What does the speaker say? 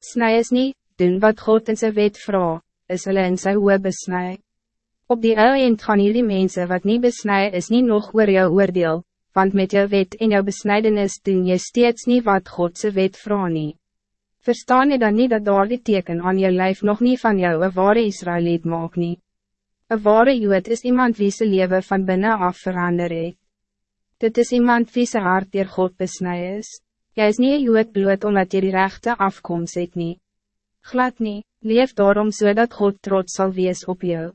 Snij is niet, doen wat God in zijn wet vraagt, is hulle in sy hoe besnij. Op die oude eind gaan jullie mensen wat niet besnij is niet nog oor jou oordeel, want met jou wet en jou besnijdenis doen je steeds niet wat Godse wet vraagt nie. Verstaan je dan niet dat daar die teken aan je lijf nog niet van jou een ware Israëliet maak nie? Een ware Jood is iemand wie zijn leven van binnen af verander het. Dit is iemand wie zijn hart door God besnij is. Jy is niet een Jood bloed omdat je die rechte afkomst het nie. Glad nie, leef daarom zodat so God trots zal wees op jou.